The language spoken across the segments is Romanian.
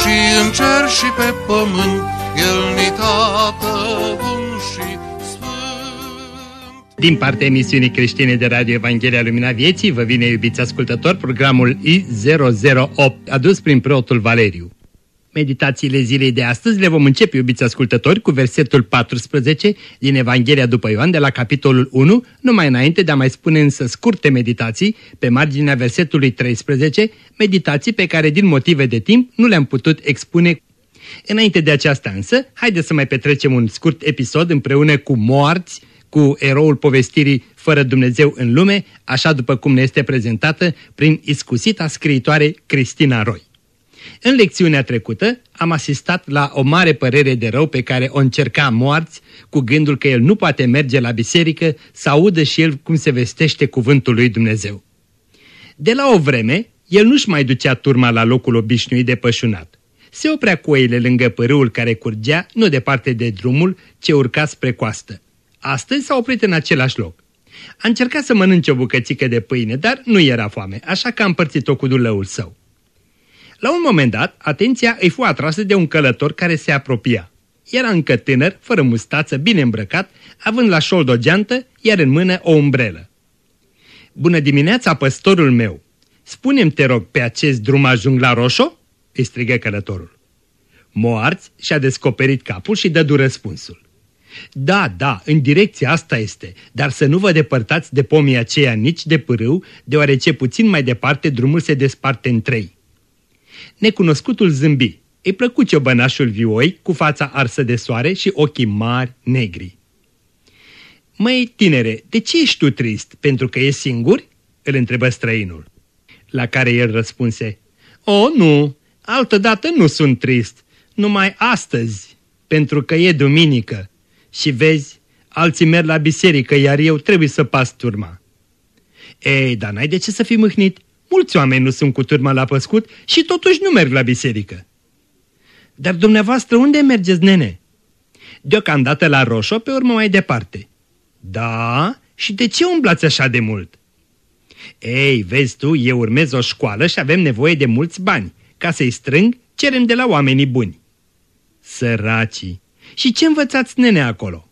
și în cer și pe pământ, El ni tată bun și sfânt. Din partea emisiunii creștine de Radio Evanghelia Lumina Vieții, vă vine, iubiți ascultători, programul I008, adus prin preotul Valeriu. Meditațiile zilei de astăzi le vom începe, iubiți ascultători, cu versetul 14 din Evanghelia după Ioan de la capitolul 1, numai înainte de a mai spune însă scurte meditații pe marginea versetului 13, meditații pe care din motive de timp nu le-am putut expune. Înainte de aceasta însă, haideți să mai petrecem un scurt episod împreună cu moarți, cu eroul povestirii Fără Dumnezeu în lume, așa după cum ne este prezentată prin iscusita scriitoare Cristina Roy. În lecțiunea trecută am asistat la o mare părere de rău pe care o încerca moarți cu gândul că el nu poate merge la biserică să audă și el cum se vestește cuvântul lui Dumnezeu. De la o vreme, el nu-și mai ducea turma la locul obișnuit de pășunat. Se oprea cu oile lângă părâul care curgea, nu departe de drumul ce urca spre coastă. Astăzi s-a oprit în același loc. A încercat să mănânce o bucățică de pâine, dar nu era foame, așa că a împărțit-o cu dulăul său. La un moment dat, atenția îi fu atrasă de un călător care se apropia. Era încă tânăr, fără mustață, bine îmbrăcat, având la șold o geantă, iar în mână o umbrelă. Bună dimineața, păstorul meu! Spunem te rog, pe acest drum ajung la Roșo?" îi strigă călătorul. Moarți și-a descoperit capul și dădu răspunsul. Da, da, în direcția asta este, dar să nu vă depărtați de pomii aceia nici de pârâu, deoarece puțin mai departe drumul se desparte în trei. Necunoscutul zâmbi. Îi plăcu ciobănașul vioi cu fața arsă de soare și ochii mari negri. Măi, tinere, de ce ești tu trist? Pentru că e singur?" îl întrebă străinul. La care el răspunse, O, nu, altădată nu sunt trist, numai astăzi, pentru că e duminică. Și vezi, alții merg la biserică, iar eu trebuie să pas turma. Ei, dar n-ai de ce să fii mâhnit? Mulți oameni nu sunt cu turma la păscut și totuși nu merg la biserică. Dar dumneavoastră unde mergeți, nene? Deocamdată la Roșo, pe urmă mai departe. Da? Și de ce umblați așa de mult? Ei, vezi tu, eu urmez o școală și avem nevoie de mulți bani. Ca să-i strâng, cerem de la oamenii buni. Săracii! Și ce învățați, nene, acolo?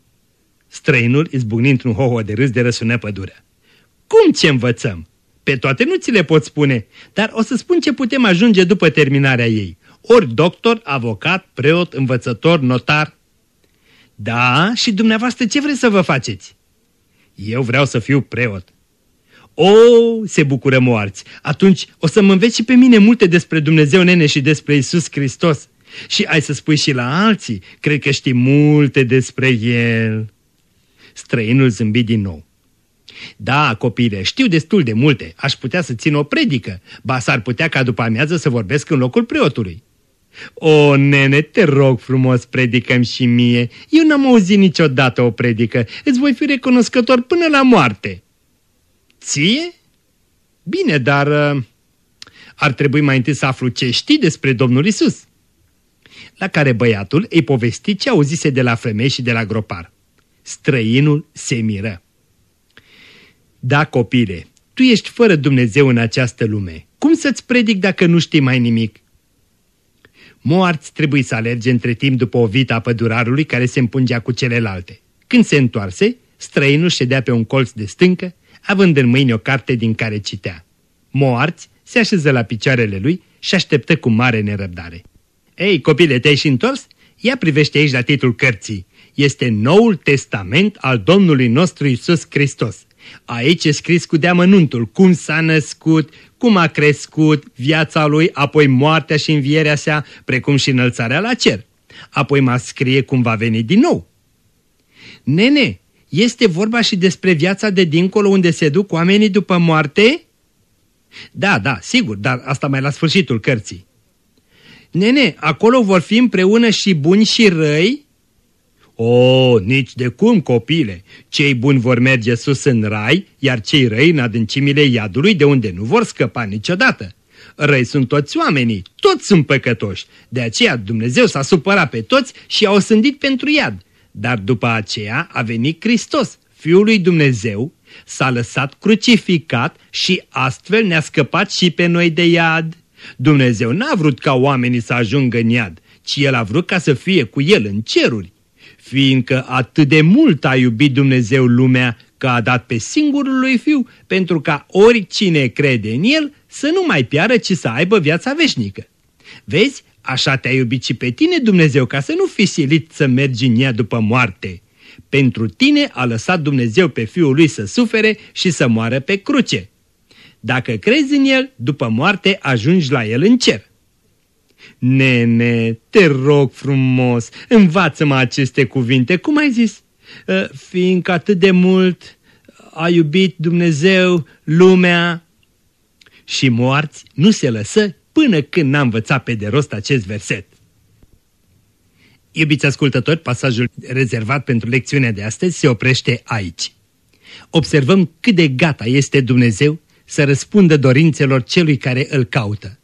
Străinul, izbucnind într-un hoho de râs de răsună pădurea. Cum ce învățăm? Pe toate nu ți le pot spune, dar o să spun ce putem ajunge după terminarea ei. Ori doctor, avocat, preot, învățător, notar. Da, și dumneavoastră ce vreți să vă faceți? Eu vreau să fiu preot. O, se bucură moarți, atunci o să mă înveți și pe mine multe despre Dumnezeu nene și despre Isus Hristos. Și ai să spui și la alții, cred că știi multe despre El. Străinul zâmbi din nou. Da, copile, știu destul de multe, aș putea să țin o predică, ba s-ar putea ca după amiază să vorbesc în locul preotului. O, nene, te rog frumos, predicăm și mie. Eu n-am auzit niciodată o predică. Îți voi fi recunoscător până la moarte. Ție? Bine, dar uh, ar trebui mai întâi să aflu ce știi despre Domnul Isus. La care băiatul îi povesti ce auzise de la femei și de la gropar. Străinul se miră. Da, copile, tu ești fără Dumnezeu în această lume. Cum să-ți predic dacă nu știi mai nimic? Moarți trebuie să alerge între timp după o vită a pădurarului care se împungea cu celelalte. Când se întoarse, străinul ședea pe un colț de stâncă, având în mâini o carte din care citea. Moarți se așeză la picioarele lui și așteptă cu mare nerăbdare. Ei, copile, te-ai și întors? Ia privește aici la titlul cărții. Este Noul Testament al Domnului nostru Isus Hristos. Aici e scris cu deamănuntul cum s-a născut, cum a crescut, viața lui, apoi moartea și învierea sa, precum și înălțarea la cer. Apoi mă scrie cum va veni din nou. Nene, este vorba și despre viața de dincolo unde se duc oamenii după moarte? Da, da, sigur, dar asta mai la sfârșitul cărții. Nene, acolo vor fi împreună și buni și răi? O, nici de cum, copile! Cei buni vor merge sus în rai, iar cei răi în adâncimile iadului, de unde nu vor scăpa niciodată. Răi sunt toți oamenii, toți sunt păcătoși. De aceea Dumnezeu s-a supărat pe toți și a osândit pentru iad. Dar după aceea a venit Hristos, Fiul lui Dumnezeu, s-a lăsat crucificat și astfel ne-a scăpat și pe noi de iad. Dumnezeu n-a vrut ca oamenii să ajungă în iad, ci El a vrut ca să fie cu El în ceruri. Fiindcă atât de mult a iubit Dumnezeu lumea că a dat pe singurul lui Fiu, pentru ca oricine crede în El să nu mai piară, ci să aibă viața veșnică. Vezi, așa te-a iubit și pe tine Dumnezeu, ca să nu fii silit să mergi în ea după moarte. Pentru tine a lăsat Dumnezeu pe Fiul Lui să sufere și să moară pe cruce. Dacă crezi în El, după moarte ajungi la El în cer. Nene, te rog frumos, învață-mă aceste cuvinte, cum ai zis? Ă, fiindcă atât de mult a iubit Dumnezeu lumea și moarți nu se lăsă până când n-a învățat pe de rost acest verset. Iubiți ascultători, pasajul rezervat pentru lecțiunea de astăzi se oprește aici. Observăm cât de gata este Dumnezeu să răspundă dorințelor celui care îl caută.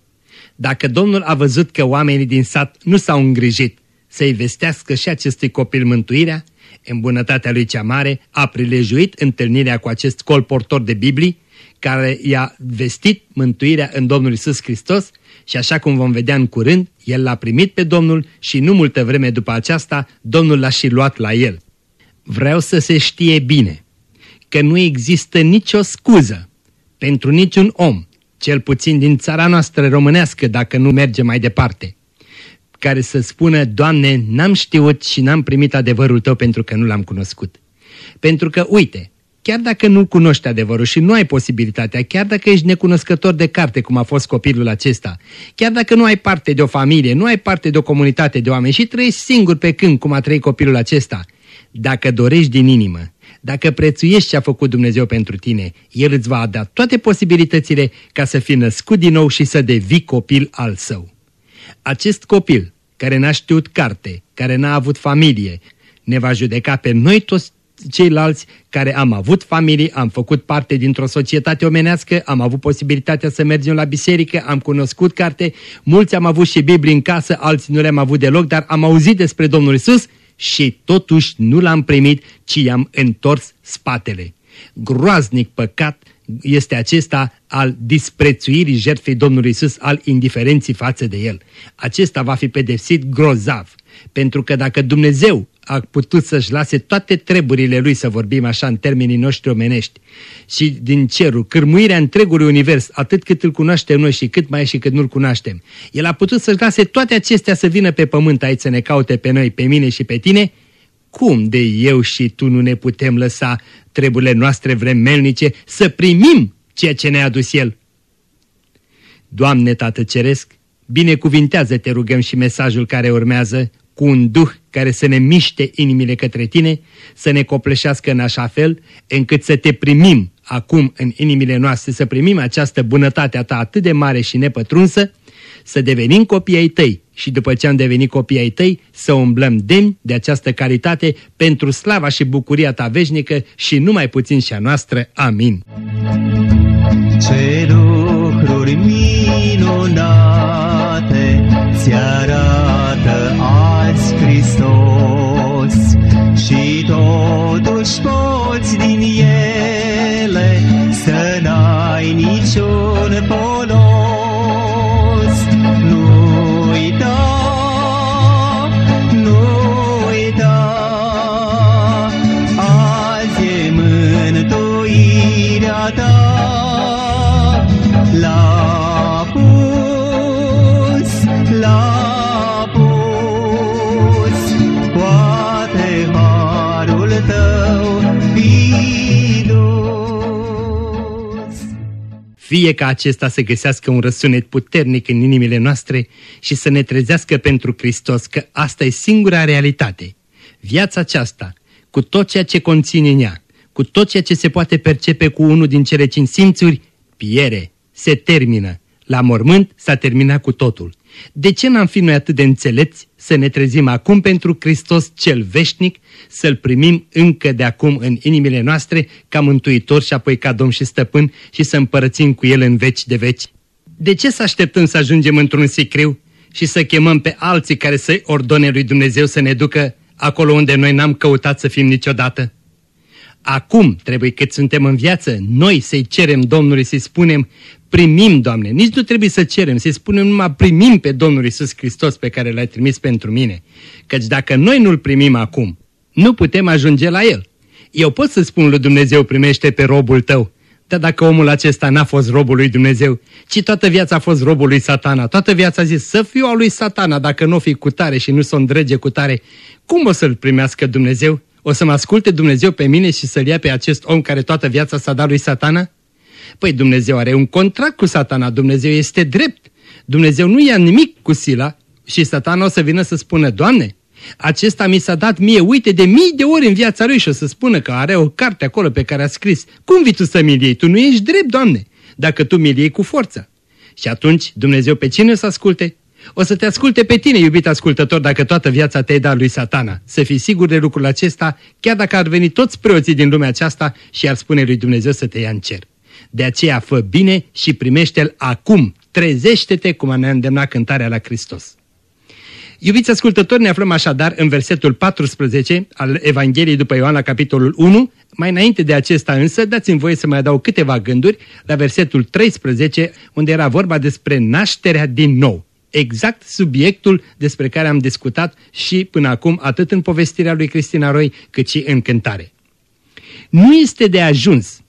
Dacă Domnul a văzut că oamenii din sat nu s-au îngrijit să-i vestească și acestui copil mântuirea, în bunătatea lui cea mare a prilejuit întâlnirea cu acest colportor de Biblii, care i-a vestit mântuirea în Domnul Isus Hristos și așa cum vom vedea în curând, el l-a primit pe Domnul și nu multă vreme după aceasta, Domnul l-a și luat la el. Vreau să se știe bine că nu există nicio scuză pentru niciun om, cel puțin din țara noastră românească, dacă nu merge mai departe, care să spună, Doamne, n-am știut și n-am primit adevărul Tău pentru că nu l-am cunoscut. Pentru că, uite, chiar dacă nu cunoști adevărul și nu ai posibilitatea, chiar dacă ești necunoscător de carte, cum a fost copilul acesta, chiar dacă nu ai parte de o familie, nu ai parte de o comunitate de oameni și trăiești singur pe câmp, cum a trăit copilul acesta, dacă dorești din inimă, dacă prețuiești ce a făcut Dumnezeu pentru tine, El îți va da toate posibilitățile ca să fii născut din nou și să devii copil al său. Acest copil, care n-a știut carte, care n-a avut familie, ne va judeca pe noi toți ceilalți care am avut familii, am făcut parte dintr-o societate omenească, am avut posibilitatea să mergem la biserică, am cunoscut carte, mulți am avut și Biblie în casă, alții nu le-am avut deloc, dar am auzit despre Domnul Isus și totuși nu l-am primit, ci i-am întors spatele. Groaznic păcat este acesta al disprețuirii jertfei Domnului Isus, al indiferenții față de El. Acesta va fi pedepsit grozav, pentru că dacă Dumnezeu a putut să-și lase toate treburile lui, să vorbim așa în termenii noștri omenești, și din cerul, cârmuirea întregului univers, atât cât îl cunoaștem noi și cât mai e și cât nu-l cunoaștem, el a putut să-și lase toate acestea să vină pe pământ aici să ne caute pe noi, pe mine și pe tine, cum de eu și tu nu ne putem lăsa treburile noastre vremelnice să primim ceea ce ne-a adus El? Doamne Tată Ceresc, binecuvintează, te rugăm și mesajul care urmează, cu un duh care să ne miște inimile către tine, să ne copleșească în așa fel, încât să te primim acum în inimile noastre, să primim această bunătate a ta atât de mare și nepătrunsă, să devenim copii ai tăi și după ce am devenit copii ai tăi, să umblăm demni de această caritate pentru slava și bucuria ta veșnică și numai puțin și a noastră. Amin. Ce lucruri minunate ți arată azi Hristos și totuși Fie ca acesta să găsească un răsunet puternic în inimile noastre și să ne trezească pentru Hristos că asta e singura realitate. Viața aceasta, cu tot ceea ce conține în ea, cu tot ceea ce se poate percepe cu unul din cele cinci simțuri, piere, se termină. La mormânt s-a terminat cu totul. De ce n-am fi noi atât de înțelepți să ne trezim acum pentru Hristos cel veșnic, să-L primim încă de acum în inimile noastre ca mântuitor și apoi ca domn și stăpân și să împărățim cu El în veci de veci? De ce să așteptăm să ajungem într-un sicriu și să chemăm pe alții care să-i ordone lui Dumnezeu să ne ducă acolo unde noi n-am căutat să fim niciodată? Acum trebuie cât suntem în viață, noi să-i cerem Domnului să-i spunem, primim, Doamne, nici nu trebuie să cerem, să-i spunem numai primim pe Domnul Isus Hristos pe care l-ai trimis pentru mine. Căci dacă noi nu-L primim acum, nu putem ajunge la El. Eu pot să spun lui Dumnezeu, primește pe robul tău, dar dacă omul acesta n-a fost robul lui Dumnezeu, ci toată viața a fost robul lui satana, toată viața a zis să fiu al lui satana dacă nu o fi cu tare și nu s-o îndrege cu tare, cum o să-L primească Dumnezeu? O să mă asculte Dumnezeu pe mine și să-l ia pe acest om care toată viața s-a dat lui satana? Păi Dumnezeu are un contract cu satana, Dumnezeu este drept. Dumnezeu nu ia nimic cu sila și satana o să vină să spună, Doamne, acesta mi s-a dat mie, uite, de mii de ori în viața lui și o să spună că are o carte acolo pe care a scris. Cum vii tu să mi iei? Tu nu ești drept, Doamne, dacă tu mi iei cu forța. Și atunci Dumnezeu pe cine o să asculte? O să te asculte pe tine, iubit ascultător, dacă toată viața te-ai dat lui satana. Să fii sigur de lucrul acesta, chiar dacă ar veni toți preoții din lumea aceasta și ar spune lui Dumnezeu să te ia în cer. De aceea fă bine și primește-l acum. Trezește-te cum ne-a îndemnat cântarea la Hristos. Iubiți ascultători, ne aflăm așadar în versetul 14 al Evangheliei după Ioan la capitolul 1. Mai înainte de acesta însă, dați-mi voie să mai adaug câteva gânduri la versetul 13, unde era vorba despre nașterea din nou exact subiectul despre care am discutat și până acum atât în povestirea lui Cristina Roy cât și în cântare. Nu este de ajuns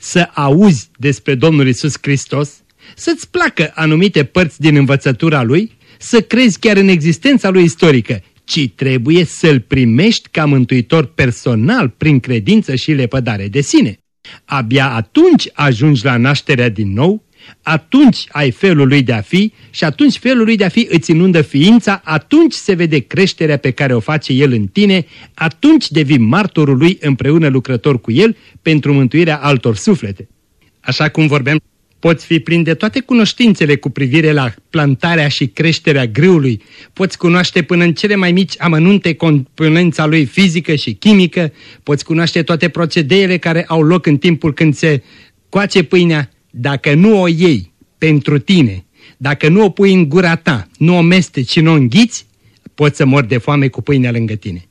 să auzi despre Domnul Isus Hristos, să-ți placă anumite părți din învățătura Lui, să crezi chiar în existența Lui istorică, ci trebuie să-L primești ca mântuitor personal prin credință și lepădare de sine. Abia atunci ajungi la nașterea din nou atunci ai felul lui de a fi și atunci felul lui de a fi îți inundă ființa, atunci se vede creșterea pe care o face el în tine, atunci devii martorul lui împreună lucrător cu el pentru mântuirea altor suflete. Așa cum vorbeam, poți fi plin de toate cunoștințele cu privire la plantarea și creșterea grâului, poți cunoaște până în cele mai mici amănunte componența lui fizică și chimică, poți cunoaște toate procedeele care au loc în timpul când se coace pâinea, dacă nu o iei pentru tine, dacă nu o pui în gura ta, nu o mesteci și nu o înghiți, poți să mori de foame cu pâinea lângă tine.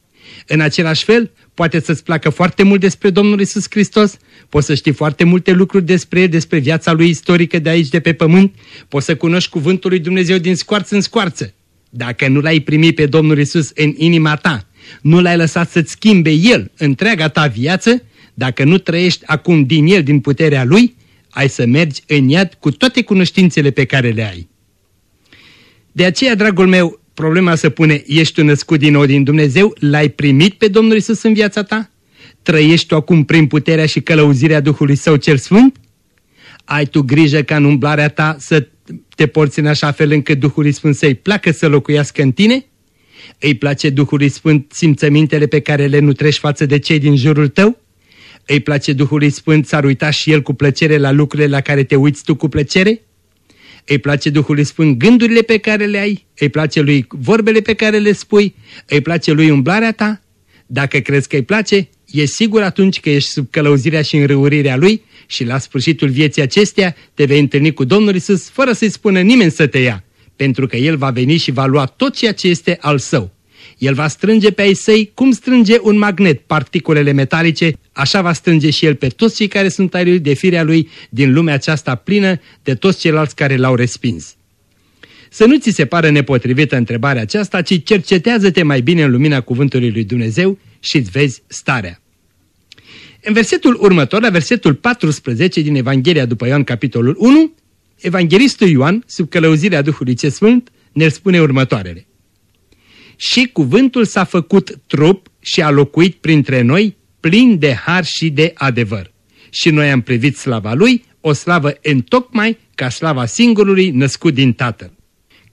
În același fel, poate să-ți placă foarte mult despre Domnul Isus Hristos, poți să știi foarte multe lucruri despre el, despre viața lui istorică de aici, de pe pământ, poți să cunoști cuvântul lui Dumnezeu din scoarță în scoarță. Dacă nu l-ai primit pe Domnul Isus în inima ta, nu l-ai lăsat să-ți schimbe El întreaga ta viață, dacă nu trăiești acum din El, din puterea Lui, ai să mergi în iad cu toate cunoștințele pe care le ai. De aceea, dragul meu, problema se pune, ești tu născut din nou din Dumnezeu? L-ai primit pe Domnul Isus în viața ta? Trăiești tu acum prin puterea și călăuzirea Duhului Său cel Sfânt? Ai tu grijă ca în umblarea ta să te porți în așa fel încât Duhul Sfânt să-i placă să locuiască în tine? Îi place Duhului Sfânt simțămintele pe care le nutrești față de cei din jurul tău? Îi place Duhului Sfânt, s-ar uita și El cu plăcere la lucrurile la care te uiți tu cu plăcere? Îi place Duhului Sfânt gândurile pe care le ai? Îi place Lui vorbele pe care le spui? Îi place Lui umblarea ta? Dacă crezi că îi place, e sigur atunci că ești sub călăuzirea și înrăurirea Lui și la sfârșitul vieții acesteia te vei întâlni cu Domnul Isus fără să-i spună nimeni să te ia, pentru că El va veni și va lua tot ceea ce este al Său. El va strânge pe ai săi cum strânge un magnet particulele metalice, așa va strânge și el pe toți cei care sunt ai lui de firea lui din lumea aceasta plină de toți ceilalți care l-au respins. Să nu ți se pară nepotrivită întrebarea aceasta, ci cercetează-te mai bine în lumina cuvântului lui Dumnezeu și îți vezi starea. În versetul următor, la versetul 14 din Evanghelia după Ioan, capitolul 1, Evanghelistul Ioan, sub călăuzirea Duhului Ce Sfânt, ne spune următoarele și cuvântul s-a făcut trup și a locuit printre noi plin de har și de adevăr. Și noi am privit slava lui, o slavă întocmai ca slava singurului născut din Tatăl.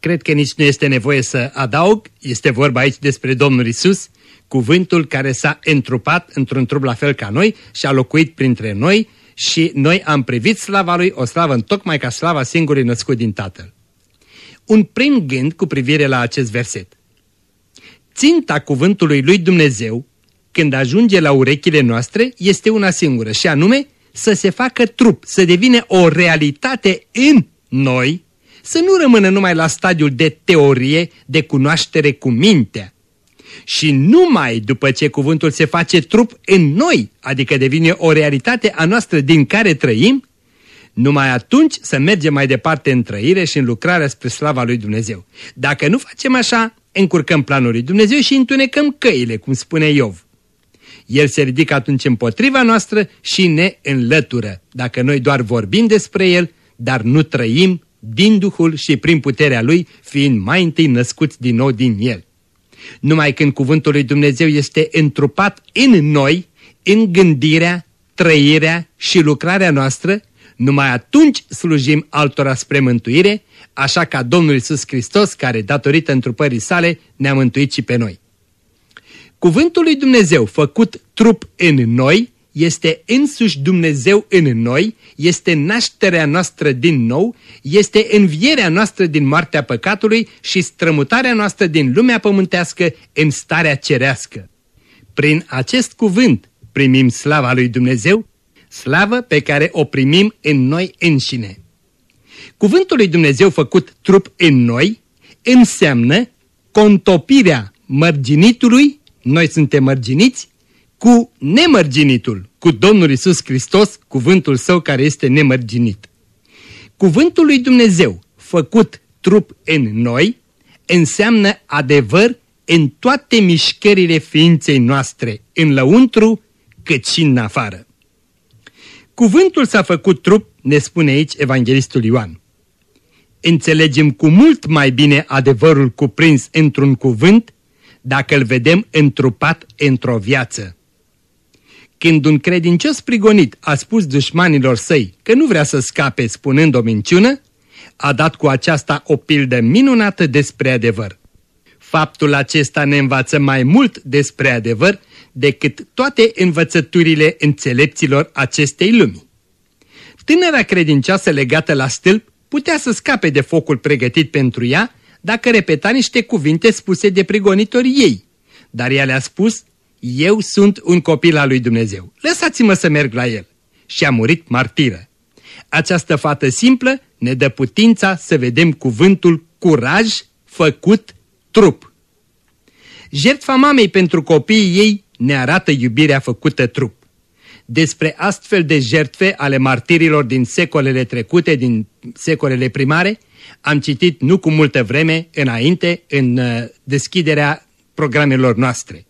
Cred că nici nu este nevoie să adaug, este vorba aici despre Domnul Isus, cuvântul care s-a întrupat într-un trup la fel ca noi și a locuit printre noi și noi am privit slava lui, o slavă întocmai ca slava singurului născut din Tatăl. un prim gând cu privire la acest verset. Ținta cuvântului lui Dumnezeu, când ajunge la urechile noastre, este una singură și anume să se facă trup, să devine o realitate în noi, să nu rămână numai la stadiul de teorie, de cunoaștere cu mintea. Și numai după ce cuvântul se face trup în noi, adică devine o realitate a noastră din care trăim, numai atunci să mergem mai departe în trăire și în lucrarea spre slava lui Dumnezeu. Dacă nu facem așa, încurcăm planul lui Dumnezeu și întunecăm căile, cum spune Iov. El se ridică atunci împotriva noastră și ne înlătură, dacă noi doar vorbim despre El, dar nu trăim din Duhul și prin puterea Lui, fiind mai întâi născuți din nou din El. Numai când cuvântul lui Dumnezeu este întrupat în noi, în gândirea, trăirea și lucrarea noastră, numai atunci slujim altora spre mântuire, așa ca Domnul Isus Hristos, care datorită întrupării sale ne-a mântuit și pe noi. Cuvântul lui Dumnezeu făcut trup în noi este însuși Dumnezeu în noi, este nașterea noastră din nou, este învierea noastră din moartea păcatului și strămutarea noastră din lumea pământească în starea cerească. Prin acest cuvânt primim slava lui Dumnezeu, slavă pe care o primim în noi înșine. Cuvântul lui Dumnezeu făcut trup în noi înseamnă contopirea mărginitului, noi suntem mărginiți, cu nemărginitul, cu Domnul Isus Hristos, cuvântul său care este nemărginit. Cuvântul lui Dumnezeu, făcut trup în noi, înseamnă adevăr în toate mișcările ființei noastre, în lăuntru cât și în afară. Cuvântul s-a făcut trup, ne spune aici Evanghelistul Ioan. Înțelegem cu mult mai bine adevărul cuprins într-un cuvânt dacă îl vedem întrupat într-o viață. Când un credincios prigonit a spus dușmanilor săi că nu vrea să scape spunând o minciună, a dat cu aceasta o pildă minunată despre adevăr. Faptul acesta ne învață mai mult despre adevăr decât toate învățăturile înțelepților acestei lumi. Tânăra credincioasă legată la stâlp putea să scape de focul pregătit pentru ea dacă repeta niște cuvinte spuse de prigonitorii ei, dar ea le-a spus, eu sunt un copil al lui Dumnezeu, lăsați-mă să merg la el. Și a murit martiră. Această fată simplă ne dă putința să vedem cuvântul curaj făcut trup. Jertfa mamei pentru copiii ei ne arată iubirea făcută trup. Despre astfel de jertfe ale martirilor din secolele trecute, din secolele primare, am citit nu cu multă vreme înainte în uh, deschiderea programelor noastre.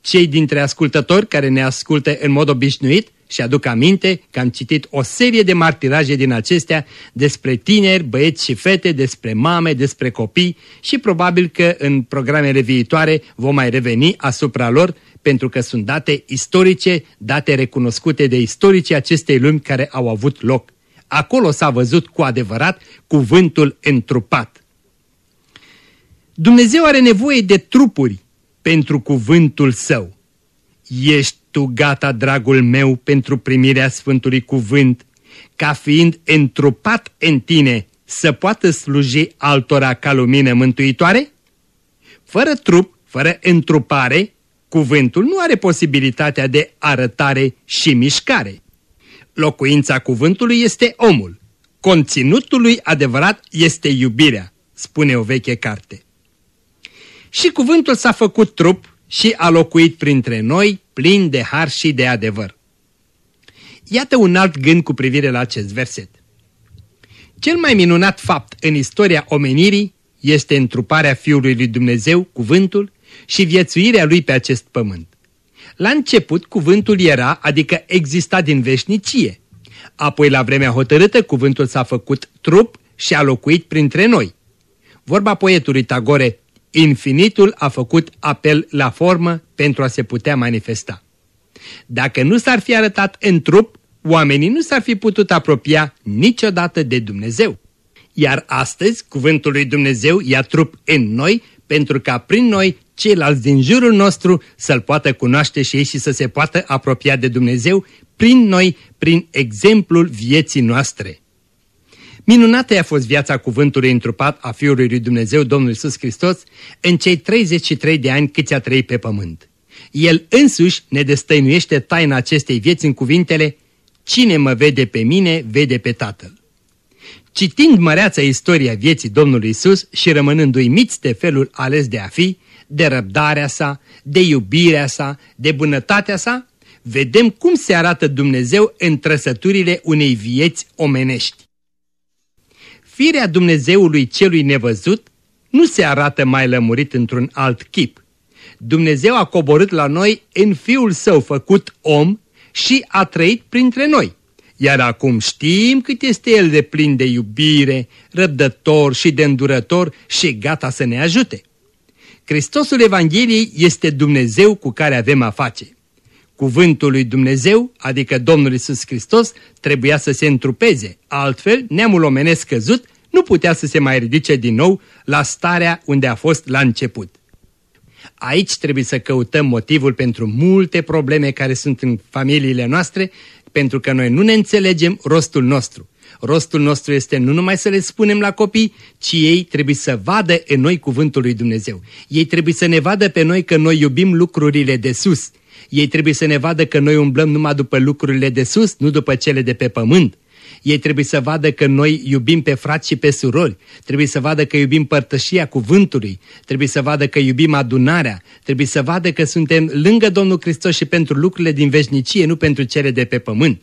Cei dintre ascultători care ne ascultă în mod obișnuit și aduc aminte că am citit o serie de martiraje din acestea despre tineri, băieți și fete, despre mame, despre copii și probabil că în programele viitoare vom mai reveni asupra lor pentru că sunt date istorice, date recunoscute de istoricii acestei lumi care au avut loc. Acolo s-a văzut cu adevărat cuvântul întrupat. Dumnezeu are nevoie de trupuri pentru cuvântul său. Ești tu gata, dragul meu, pentru primirea Sfântului Cuvânt, ca fiind întrupat în tine să poată sluji altora ca lumină mântuitoare? Fără trup, fără întrupare, cuvântul nu are posibilitatea de arătare și mișcare. Locuința cuvântului este omul. Conținutul lui adevărat este iubirea, spune o veche carte. Și cuvântul s-a făcut trup și a locuit printre noi, plin de har și de adevăr. Iată un alt gând cu privire la acest verset. Cel mai minunat fapt în istoria omenirii este întruparea Fiului lui Dumnezeu, cuvântul, și viețuirea lui pe acest pământ. La început cuvântul era, adică exista din veșnicie. Apoi la vremea hotărâtă cuvântul s-a făcut trup și a locuit printre noi. Vorba poetului Tagore, infinitul a făcut apel la formă pentru a se putea manifesta. Dacă nu s-ar fi arătat în trup, oamenii nu s-ar fi putut apropia niciodată de Dumnezeu. Iar astăzi, cuvântul lui Dumnezeu ia trup în noi pentru ca prin noi ceilalți din jurul nostru să-L poată cunoaște și ei și să se poată apropia de Dumnezeu prin noi, prin exemplul vieții noastre. Minunată a fost viața cuvântului întrupat a Fiului lui Dumnezeu, Domnul Iisus Hristos, în cei 33 de ani câți a trăit pe pământ. El însuși ne destăinuiește taina acestei vieți în cuvintele Cine mă vede pe mine, vede pe Tatăl. Citind măreața istoria vieții Domnului Isus și rămânând uimiți de felul ales de a fi, de răbdarea sa, de iubirea sa, de bunătatea sa, vedem cum se arată Dumnezeu în trăsăturile unei vieți omenești. Firea Dumnezeului celui nevăzut nu se arată mai lămurit într-un alt chip. Dumnezeu a coborât la noi în Fiul Său făcut om și a trăit printre noi. Iar acum știm cât este El de plin de iubire, răbdător și de îndurător și gata să ne ajute. Hristosul Evangheliei este Dumnezeu cu care avem a face. Cuvântul lui Dumnezeu, adică Domnul Isus Hristos, trebuia să se întrupeze, altfel neamul omenesc căzut nu putea să se mai ridice din nou la starea unde a fost la început. Aici trebuie să căutăm motivul pentru multe probleme care sunt în familiile noastre, pentru că noi nu ne înțelegem rostul nostru. Rostul nostru este nu numai să le spunem la copii, ci ei trebuie să vadă în noi cuvântul lui Dumnezeu. Ei trebuie să ne vadă pe noi că noi iubim lucrurile de sus. Ei trebuie să ne vadă că noi umblăm numai după lucrurile de sus, nu după cele de pe pământ. Ei trebuie să vadă că noi iubim pe frați și pe surori, trebuie să vadă că iubim părtășia cuvântului, trebuie să vadă că iubim adunarea, trebuie să vadă că suntem lângă Domnul Hristos și pentru lucrurile din veșnicie, nu pentru cele de pe pământ.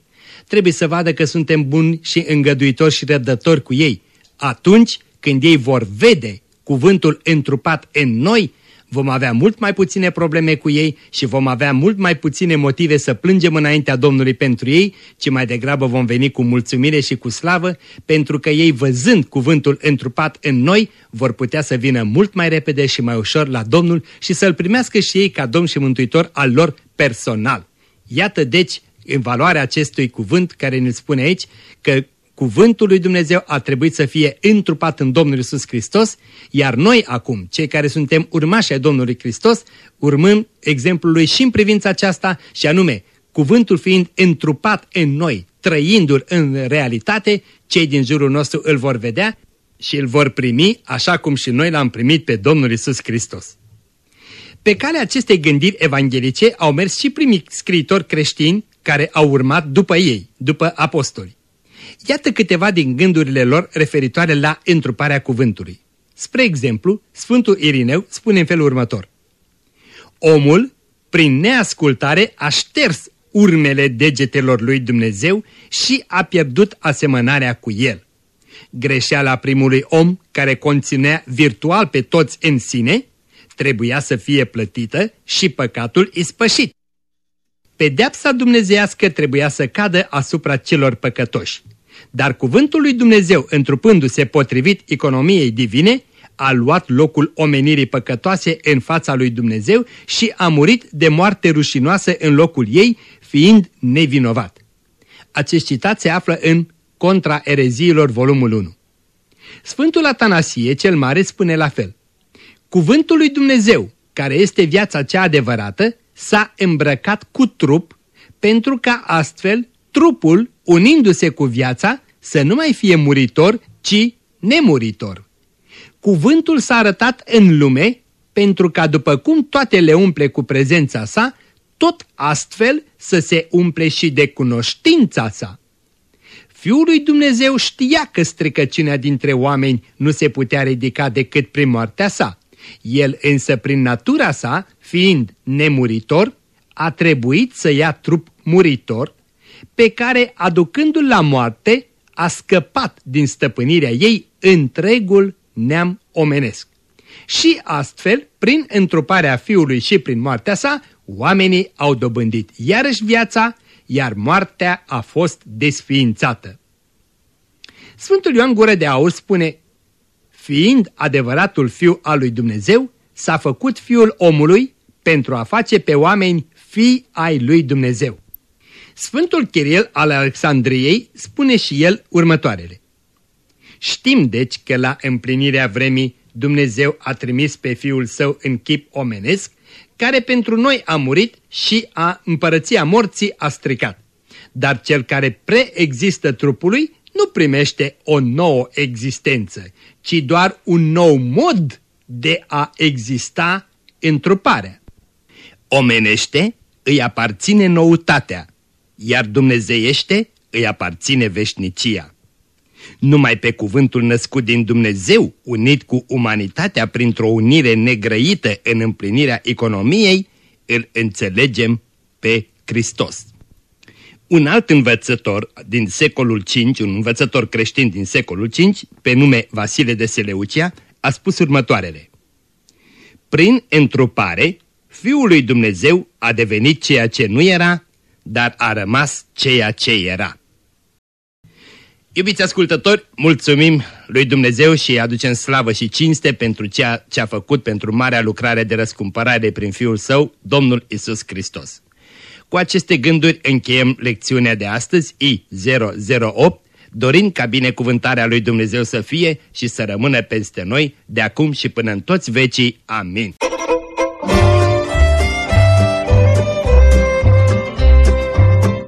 Trebuie să vadă că suntem buni și îngăduitori și răbdători cu ei. Atunci când ei vor vede cuvântul întrupat în noi, vom avea mult mai puține probleme cu ei și vom avea mult mai puține motive să plângem înaintea Domnului pentru ei, ci mai degrabă vom veni cu mulțumire și cu slavă, pentru că ei văzând cuvântul întrupat în noi, vor putea să vină mult mai repede și mai ușor la Domnul și să-L primească și ei ca Domn și Mântuitor al lor personal. Iată deci în valoarea acestui cuvânt care ne spune aici că Cuvântul lui Dumnezeu a trebuit să fie întrupat în Domnul Isus Hristos, iar noi acum, cei care suntem urmași ai Domnului Hristos, urmăm exemplul lui și în privința aceasta și anume, cuvântul fiind întrupat în noi, trăindu-l în realitate, cei din jurul nostru îl vor vedea și îl vor primi așa cum și noi l-am primit pe Domnul Isus Hristos. Pe calea acestei gândiri evanghelice au mers și primii scriitori creștini care au urmat după ei, după apostoli. Iată câteva din gândurile lor referitoare la întruparea cuvântului. Spre exemplu, Sfântul Irineu spune în felul următor. Omul, prin neascultare, a șters urmele degetelor lui Dumnezeu și a pierdut asemănarea cu el. Greșeala primului om, care conținea virtual pe toți în sine, trebuia să fie plătită și păcatul ispășit. Pedeapsa dumnezeiască trebuia să cadă asupra celor păcătoși. Dar cuvântul lui Dumnezeu, întrupându-se potrivit economiei divine, a luat locul omenirii păcătoase în fața lui Dumnezeu și a murit de moarte rușinoasă în locul ei, fiind nevinovat. Acest citat se află în Contra ereziilor, volumul 1. Sfântul Atanasie cel Mare spune la fel. Cuvântul lui Dumnezeu, care este viața cea adevărată, s-a îmbrăcat cu trup pentru ca astfel trupul, unindu-se cu viața, să nu mai fie muritor, ci nemuritor. Cuvântul s-a arătat în lume pentru ca după cum toate le umple cu prezența sa, tot astfel să se umple și de cunoștința sa. Fiul lui Dumnezeu știa că stricăciunea dintre oameni nu se putea ridica decât prin moartea sa. El însă prin natura sa, fiind nemuritor, a trebuit să ia trup muritor pe care, aducându-l la moarte, a scăpat din stăpânirea ei întregul neam omenesc. Și astfel, prin întruparea fiului și prin moartea sa, oamenii au dobândit iarăși viața, iar moartea a fost desființată. Sfântul Ioan Gură de Aur spune, fiind adevăratul fiu al lui Dumnezeu, s-a făcut fiul omului pentru a face pe oameni fii ai lui Dumnezeu. Sfântul Chiril al Alexandriei spune și el următoarele. Știm deci că la împlinirea vremii Dumnezeu a trimis pe Fiul Său în chip omenesc, care pentru noi a murit și a împărăția morții a stricat. Dar cel care preexistă trupului nu primește o nouă existență, ci doar un nou mod de a exista întruparea. Omenește îi aparține noutatea, iar dumnezeiește îi aparține veșnicia. Numai pe cuvântul născut din Dumnezeu, unit cu umanitatea printr-o unire negrăită în împlinirea economiei, îl înțelegem pe Hristos. Un alt învățător din secolul V, un învățător creștin din secolul V, pe nume Vasile de Seleucia, a spus următoarele. Prin întrupare, Fiul lui Dumnezeu a devenit ceea ce nu era, dar a rămas ceea ce era. Iubiți ascultători, mulțumim lui Dumnezeu și îi aducem slavă și cinste pentru ceea ce a făcut pentru marea lucrare de răscumpărare prin Fiul Său, Domnul Isus Hristos. Cu aceste gânduri încheiem lecțiunea de astăzi, I008, dorind ca binecuvântarea lui Dumnezeu să fie și să rămână peste noi de acum și până în toți vecii. Amin.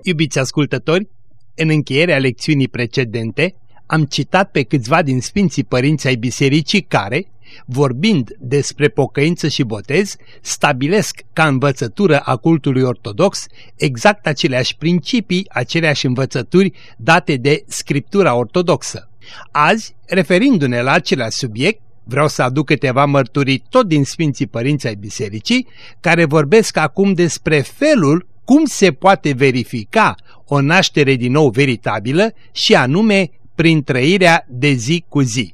Iubiți ascultători, în încheierea lecțiunii precedente, am citat pe câțiva din Sfinții Părinți ai Bisericii care, vorbind despre pocăință și botez, stabilesc ca învățătură a cultului ortodox exact aceleași principii, aceleași învățături date de Scriptura ortodoxă. Azi, referindu-ne la același subiect, vreau să aduc câteva mărturii tot din Sfinții Părinți ai Bisericii, care vorbesc acum despre felul cum se poate verifica o naștere din nou veritabilă și anume prin trăirea de zi cu zi.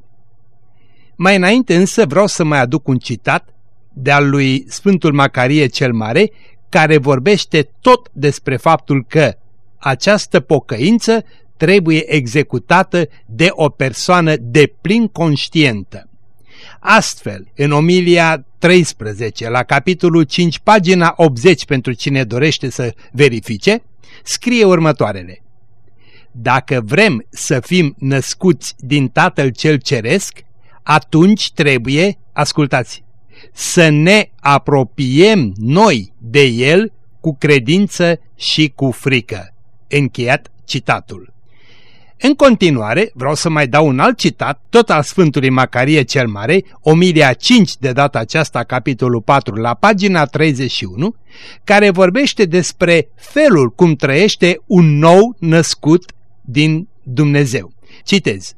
Mai înainte însă vreau să mai aduc un citat de-al lui Sfântul Macarie cel Mare, care vorbește tot despre faptul că această pocăință trebuie executată de o persoană de plin conștientă. Astfel, în omilia 13, la capitolul 5, pagina 80 pentru cine dorește să verifice, scrie următoarele. Dacă vrem să fim născuți din Tatăl cel Ceresc, atunci trebuie, ascultați, să ne apropiem noi de El cu credință și cu frică. Încheiat citatul. În continuare, vreau să mai dau un alt citat, tot al Sfântului Macarie cel Mare, omilia 5 de data aceasta, capitolul 4, la pagina 31, care vorbește despre felul cum trăiește un nou născut din Dumnezeu. Citez.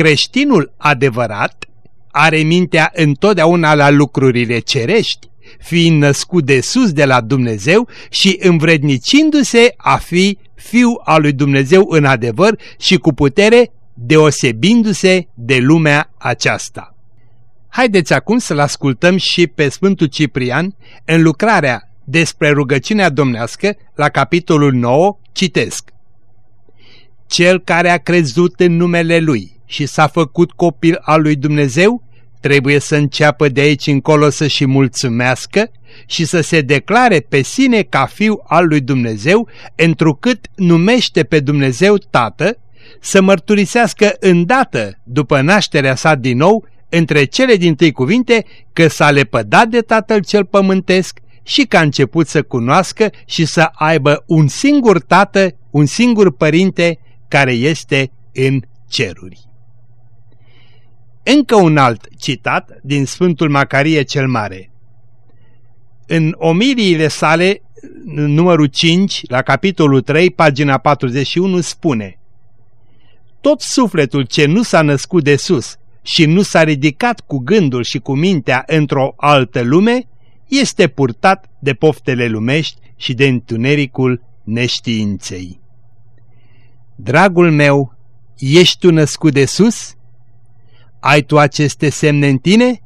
Creștinul adevărat are mintea întotdeauna la lucrurile cerești, fiind născut de sus de la Dumnezeu și învrednicindu-se a fi fiu al lui Dumnezeu în adevăr și cu putere, deosebindu-se de lumea aceasta. Haideți acum să-l ascultăm și pe Sfântul Ciprian în lucrarea despre rugăciunea domnească la capitolul 9, citesc. Cel care a crezut în numele Lui și s-a făcut copil al lui Dumnezeu, trebuie să înceapă de aici încolo să și mulțumească și să se declare pe sine ca fiu al lui Dumnezeu, întrucât numește pe Dumnezeu Tată, să mărturisească îndată după nașterea sa din nou între cele din tâi cuvinte că s-a lepădat de Tatăl cel pământesc și că a început să cunoască și să aibă un singur Tată, un singur Părinte care este în ceruri. Încă un alt citat din Sfântul Macarie cel Mare. În omiliile sale, numărul 5, la capitolul 3, pagina 41, spune Tot sufletul ce nu s-a născut de sus și nu s-a ridicat cu gândul și cu mintea într-o altă lume, este purtat de poftele lumești și de întunericul neștiinței. Dragul meu, ești tu născut de sus? Ai tu aceste semne în tine?